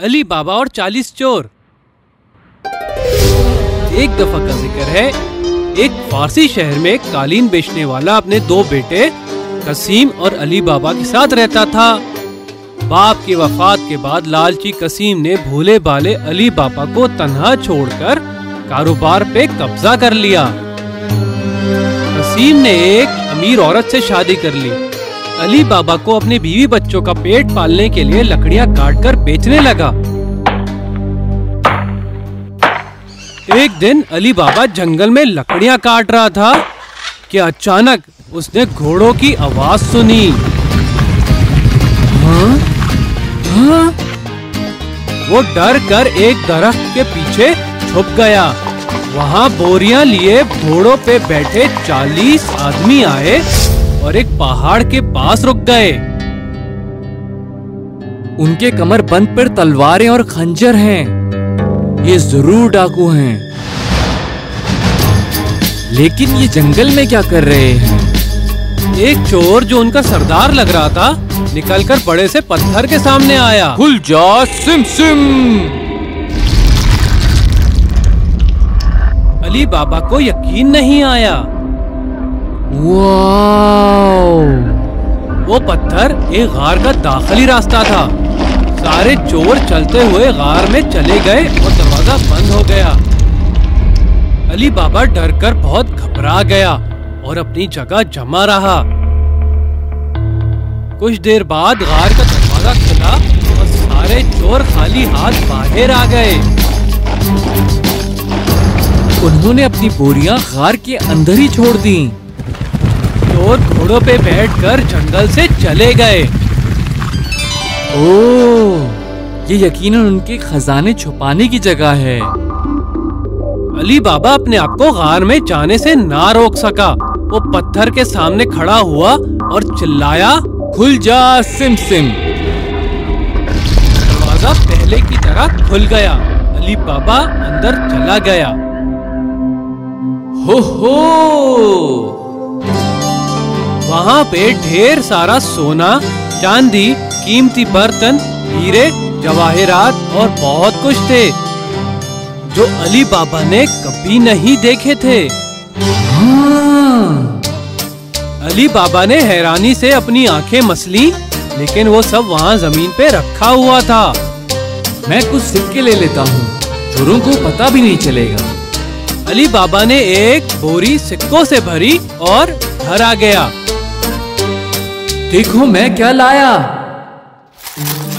अली बाबा और चालीस चोर। एक दफ़ा का ज़िक्र है, एक फारसी शहर में कालीन बेचने वाला अपने दो बेटे कसीम और अली बाबा के साथ रहता था। बाप की वफात के बाद लालची कसीम ने भोले भाले अली बाबा को तन्हा छोड़कर कारोबार पे कब्जा कर लिया। कसीम ने एक अमीर औरत से शादी कर ली। अली बाबा को अपने बीवी बच्चों का पेट पालने के लिए लकड़ियाँ काटकर बेचने लगा एक दिन अली बाबा जंगल में लकड़ियाँ काट रहा था कि अचानक उसने घोड़ों की आवाज़ सुनी हाँ? हाँ? वो डर कर एक दरख्त के पीछे छुप गया वहाँ बोरियाँ लिए घोड़ों पे बैठे चालीस आदमी आए और एक पहाड़ के पास रुक गए। उनके कमर बंद पर तलवारें और खंजर हैं। ये ज़रूर डाकू हैं। लेकिन ये जंगल में क्या कर रहे हैं? एक चोर जो उनका सरदार लग रहा था, निकलकर बड़े से पत्थर के सामने आया। खुल जा, सिम सिम। अली बाबा को यकीन नहीं आया। वो पत्थर एक गार का दाखिली रास्ता था। सारे चोर चलते हुए गार में चले गए और दरवाज़ा बंद हो गया। अली बाबा डर कर बहुत घबरा गया और अपनी जगह जमा रहा। कुछ देर बाद गार का दरवाज़ा खुला और सारे चोर खाली हाथ बाहर आ गए। उन्होंने अपनी बोरियाँ गार के अंदर ही छोड़ दी। चोर घोड़ों पे बैठकर जंगल से चले गए। ओह ये यकीनन उनके खजाने छुपाने की जगह है। अली बाबा अपने आप को गार में जाने से ना रोक सका। वो पत्थर के सामने खड़ा हुआ और चिल्लाया, खुल जा, सिम सिम. दरवाज़ा पहले की तरह खुल गया। अली बाबा अंदर चला गया। हो हो! वहाँ पे ढेर सारा सोना, चांदी, कीमती बर्तन, हीरे, जवाहरात और बहुत कुछ थे, जो अली बाबा ने कभी नहीं देखे थे। हाँ। अली बाबा ने हैरानी से अपनी आँखें मसली, लेकिन वो सब वहाँ ज़मीन पे रखा हुआ था। मैं कुछ सिक्के ले लेता हूँ, चोरों को पता भी नहीं चलेगा। अली बाबा ने एक बोरी सिक्कों से भरी और घर आ गया। देखो मैं क्या लाया।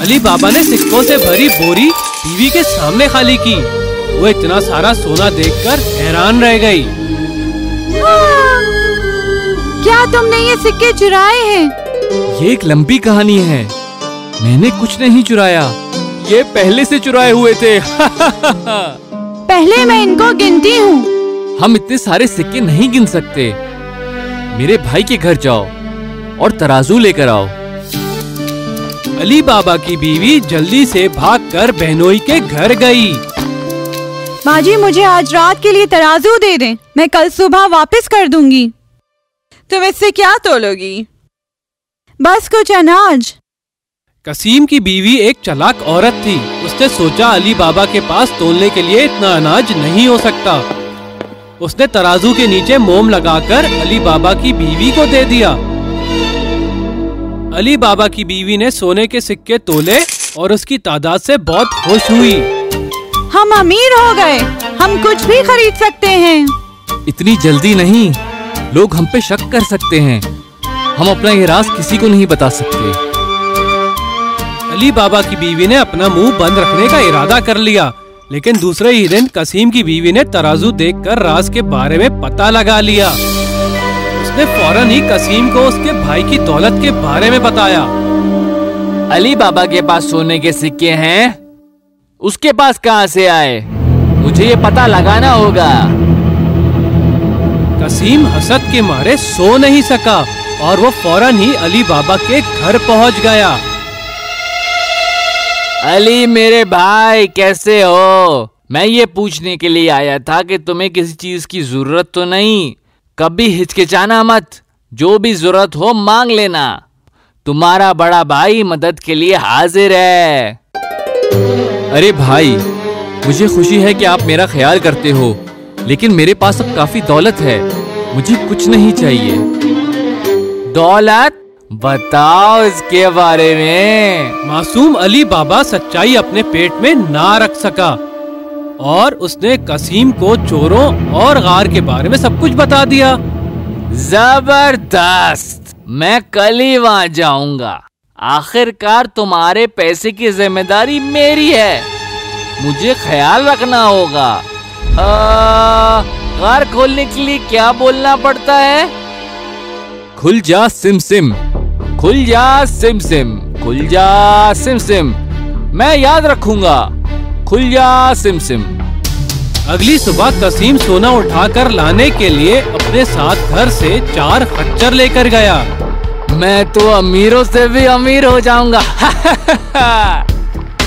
अली बाबा ने सिक्कों से भरी बोरी बीवी के सामने खाली की। वो इतना सारा सोना देखकर हैरान रह गई। क्या तुमने ये सिक्के चुराए हैं? ये एक लंबी कहानी है। मैंने कुछ नहीं चुराया। ये पहले से चुराए हुए थे। पहले मैं इनको गिनती हूँ। हम इतने सारे सिक्के नहीं गिन सकते। मेरे भाई के घर जाओ। और तराजू लेकर आओ। अली बाबा की बीवी जल्दी से भागकर बहनोई के घर गई। माँ जी मुझे आज रात के लिए तराजू दे दें। मैं कल सुबह वापस कर दूँगी। तुम इससे क्या तोलोगी? बस कुछ अनाज। कसीम की बीवी एक चलाक औरत थी। उसने सोचा अली बाबा के पास तोलने के लिए इतना अनाज नहीं हो सकता। उसने तराजू के नीचे मोम लगाकर अली बाबा की बीवी को दे दिया। अली बाबा की बीवी ने सोने के सिक्के तोले और उसकी तादाद से बहुत खुश हुई। हम अमीर हो गए। हम कुछ भी खरीद सकते हैं। इतनी जल्दी नहीं। लोग हम पे शक कर सकते हैं। हम अपना ये राज किसी को नहीं बता सकते। अली बाबा की बीवी ने अपना मुँह बंद रखने का इरादा कर लिया लेकिन दूसरे ही दिन कसीम की बीवी ने तराजू देखकर राज के बारे में पता लगा लिया। उसने फ़ौरन ही कसीम को उसके भाई की दौलत के बारे में बताया। अली बाबा के पास सोने के सिक्के हैं। उसके पास कहाँ से आए? मुझे ये पता लगाना होगा। कसीम हसद के मारे सो नहीं सका और वो फ़ौरन ही अली बाबा के घर पहुँच गया। अली, मेरे भाई, कैसे हो? मैं ये पूछने के लिए आया था कि तुम्हें किसी चीज़ की ज़रूरत तो नहीं। कभी हिचकिचाना मत। जो भी ज़रूरत हो मांग लेना। तुम्हारा बड़ा भाई मदद के लिए हाजिर है। अरे भाई मुझे खुशी है कि आप मेरा ख्याल करते हो लेकिन मेरे पास अब काफ़ी दौलत है। मुझे कुछ नहीं चाहिए। दौलत? बताओ इसके बारे में। मासूम अली बाबा सच्चाई अपने पेट में ना रख सका। और उसने कसीम को चोरों और गार के बारे में सब कुछ बता दिया। ज़बरदस्त। मैं कल ही वहाँ जाऊँगा। आखिरकार तुम्हारे पैसे की ज़िम्मेदारी मेरी है। मुझे ख्याल रखना होगा। आ, गार खोलने के लिए क्या बोलना पड़ता है? खुल जा सिम सिम। खुल जा सिम सिम। खुल जा सिम सिम। मैं याद रखूँगा। खुल जा सिम सिम। अगली सुबह कसीम सोना उठाकर लाने के लिए अपने साथ घर से चार खच्चर लेकर गया। मैं तो अमीरों से भी अमीर हो जाऊँगा।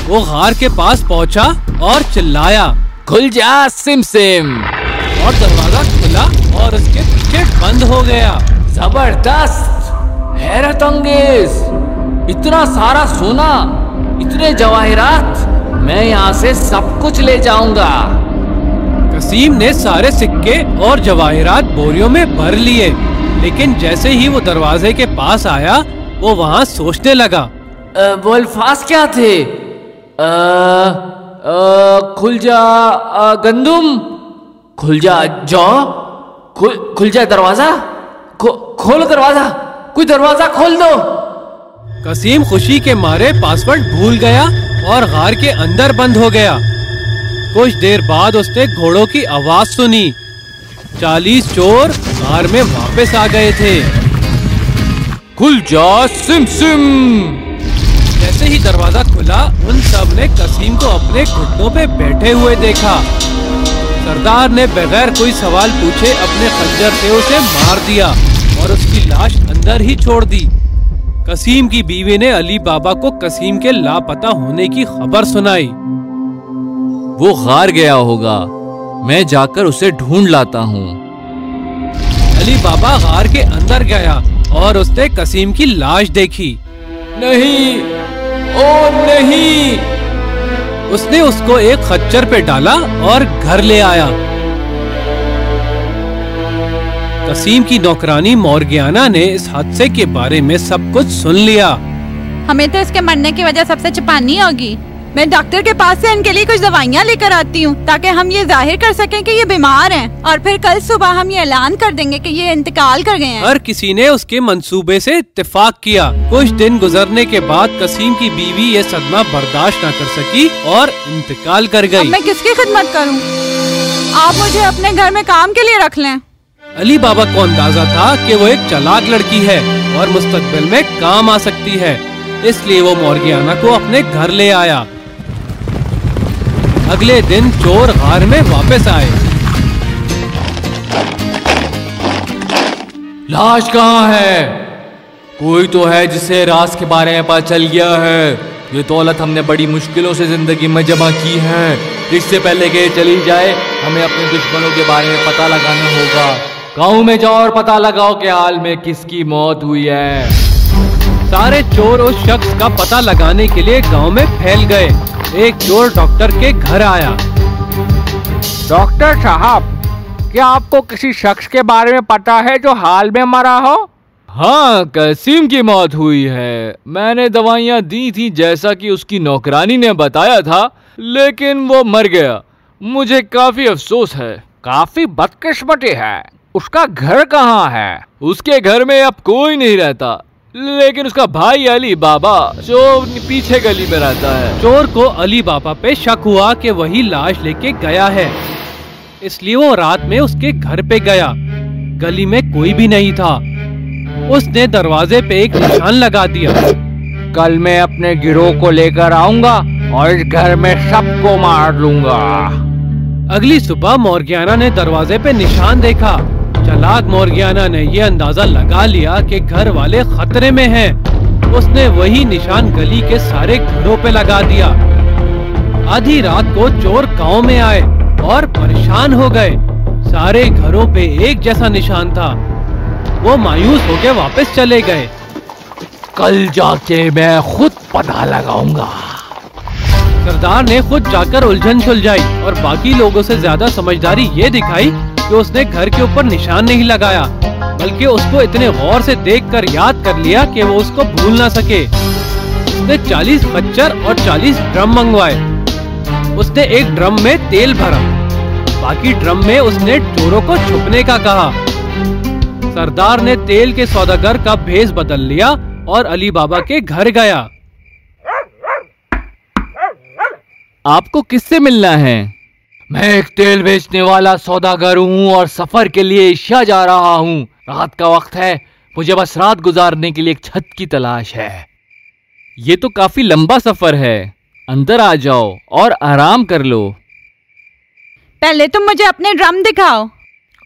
वो गार के पास पहुँचा और चिल्लाया, खुल जा सिम सिम। और दरवाज़ा खुला और उसके पीछे बंद हो गया। ज़बरदस्त! हैरत अंगेज! इतना सारा सोना, इतने जवाहिरात! मैं यहाँ से सब कुछ ले जाऊँगा। कसीम ने सारे सिक्के और जवाहिरात बोरियों में भर लिए लेकिन जैसे ही वो दरवाजे के पास आया वो वहाँ सोचने लगा। वो अल्फाज क्या थे? आ, आ, खुल जा आ, गंदुम। खुल जा जौ? खुल खुल जा दरवाज़ा? खो, खोलो दरवाज़ा। कोई दरवाज़ा खोल दो। कसीम खुशी के मारे पासवर्ड भूल गया और गार के अंदर बंद हो गया। कुछ देर बाद उसने घोड़ों की आवाज़ सुनी। चालीस चोर गार में वापस आ गए थे। खुल जा सिम सिम। जैसे ही दरवाज़ा खुला, उन सबने कसीम को अपने घुटनों पे बैठे हुए देखा। सरदार ने बगैर कोई सवाल पूछे अपने खंजर से उसे मार दिया और उसकी लाश अंदर ही छोड़ दी। कसीम की बीवी ने अली बाबा को कसीम के लापता होने की खबर सुनाई। वो हार गया होगा। मैं जाकर उसे ढूंढ लाता हूँ। अली बाबा गार के अंदर गया और उसने कसीम की लाश देखी। नहीं ओ नहीं। उसने उसको एक खच्चर पे डाला और घर ले आया। कसीम की नौकरानी मोरगियाना ने इस हादसे के बारे में सब कुछ सुन लिया। हमें तो इसके मरने की वजह सबसे छिपानी होगी। मैं डॉक्टर के पास से इनके लिए कुछ दवाइयाँ लेकर आती हूँ ताकि हम ये ज़ाहिर कर सकें कि ये बीमार हैं और फिर कल सुबह हम ये ऐलान कर देंगे कि ये इंतकाल कर गए हैं। हर किसी ने उसके मंसूबे से इत्तेफाक किया। कुछ दिन गुजरने के बाद कसीम की बीवी ये सदमा बर्दाश्त न कर सकी और इंतकाल कर गई मैं किसकी खिदमत करूँ? आप मुझे अपने घर में काम के लिए रख लें। अली बाबा को अंदाज़ा था कि वो एक चालाक लड़की है और मुस्तकबिल में काम आ सकती है। इसलिए वो मोरगियाना को अपने घर ले आया। अगले दिन चोर गार में वापस आए। लाश कहाँ है? कोई तो है जिसे रास के बारे में पता चल गया है। ये दौलत हमने बड़ी मुश्किलों से ज़िंदगी में जमा की है। इससे पहले कि चली जाए, हमें अपने दुश्मनों के बारे में पता लगाना होगा। गाँव में जाओ और पता लगाओ कि हाल में किसकी मौत हुई है। सारे चोर उस शख्स का पता लगाने के लिए गाँव में फैल गए। एक चोर डॉक्टर के घर आया। डॉक्टर साहब क्या आपको किसी शख्स के बारे में पता है जो हाल में मरा हो? हाँ कसीम की मौत हुई है। मैंने दवाइयाँ दी थी जैसा कि उसकी नौकरानी ने बताया था लेकिन वो मर गया। मुझे काफ़ी अफसोस है। काफ़ी बदकिस्मती है। उसका घर कहाँ है? उसके घर में अब कोई नहीं रहता। लेकिन उसका भाई अली बाबा जो पीछे गली में रहता है। चोर को अली बाबा पे शक हुआ कि वही लाश लेके गया है। इसलिए वो रात में उसके घर पे गया। गली में कोई भी नहीं था। उसने दरवाजे पे एक निशान लगा दिया। कल मैं अपने गिरोह को लेकर आऊँगा और इस घर में सबको मार लूँगा। अगली सुबह मोरगियाना ने दरवाजे पे निशान देखा। चलाक मोरगियाना ने ये अंदाज़ा लगा लिया कि घर वाले खतरे में हैं। उसने वही निशान गली के सारे घरों पे लगा दिया। आधी रात को चोर गाँव में आए और परेशान हो गए। सारे घरों पे एक जैसा निशान था। वो मायूस होके वापस चले गए। कल जाके मैं खुद पता लगाऊँगा। सरदार ने खुद जाकर उलझन सुलझाई और बाकी लोगों से ज़्यादा समझदारी ये दिखाई कि उसने घर के ऊपर निशान नहीं लगाया, बल्कि उसको इतने गौर से देखकर याद कर लिया कि वो उसको भूल ना सके। उसने 40 खच्चर और 40 ड्रम मंगवाए। उसने एक ड्रम में तेल भरा, बाकी ड्रम में उसने चोरों को छुपने का कहा। सरदार ने तेल के सौदागर का भेस बदल लिया और अली बाबा के घर गया। आपको किससे मिलना है? मैं एक तेल बेचने वाला सौदागर हूँ और सफ़र के लिए एशिया जा रहा हूँ। रात का वक्त है। मुझे बस रात गुजारने के लिए एक छत की तलाश है। ये तो काफ़ी लंबा सफ़र है। अंदर आ जाओ और आराम कर लो। पहले तुम मुझे अपने ड्रम दिखाओ।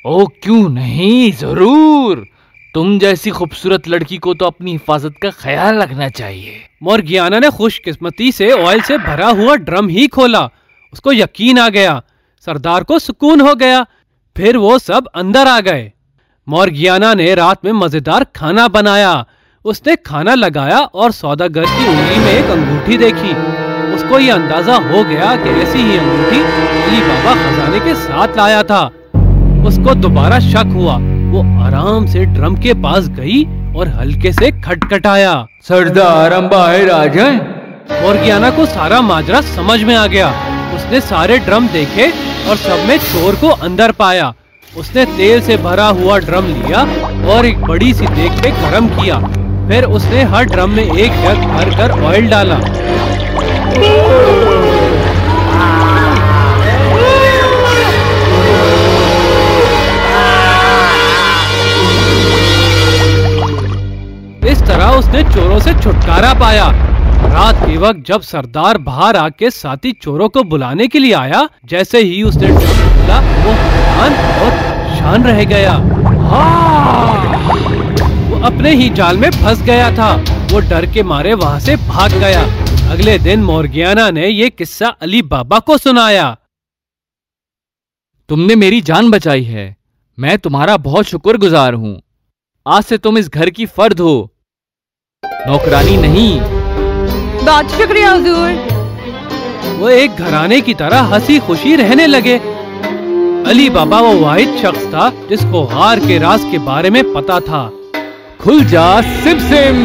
ओ क्यों नहीं? ज़रूर। तुम जैसी खूबसूरत लड़की को तो अपनी हिफाजत का ख्याल रखना चाहिए। मोरगियाना ने खुशकिस्मती से ऑयल से भरा हुआ ड्रम ही खोला। उसको यकीन आ गया। सरदार को सुकून हो गया। फिर वो सब अंदर आ गए। मोरगियाना ने रात में मज़ेदार खाना बनाया। उसने खाना लगाया और सौदागर की उंगली में एक अंगूठी देखी। उसको ये अंदाज़ा हो गया कि ऐसी ही अंगूठी अली बाबा खजाने के साथ लाया था। उसको दोबारा शक हुआ। वो आराम से ड्रम के पास गई और हल्के से खटखटाया। सरदार आ जाए। मोरगियाना को सारा माजरा समझ में आ गया। उसने सारे ड्रम देखे और सब में चोर को अंदर पाया। उसने तेल से भरा हुआ ड्रम लिया और एक बड़ी सी देख पे गर्म किया। फिर उसने हर ड्रम में एक जग भर कर ऑयल डाला। इस तरह उसने चोरों से छुटकारा पाया। रात के वक्त जब सरदार बाहर आके साथी चोरों को बुलाने के लिए आया, जैसे ही उसने खोला, वो हैरान और शान रह गया। वो अपने ही जाल में फंस गया था। वो डर के मारे वहाँ से भाग गया। अगले दिन मोरगियाना ने ये किस्सा अली बाबा को सुनाया। तुमने मेरी जान बचाई है। मैं तुम्हारा बहुत शुक्रगुजार हूँ। आज से तुम इस घर की फर्द हो। नौकरानी नहीं बहुत शुक्रिया, हुजूर। वो एक घराने की तरह हँसी खुशी रहने लगे। अली बाबा वो वाहिद शख्स था, जिसको हार के राज के बारे में पता था। खुल जा सिम सिम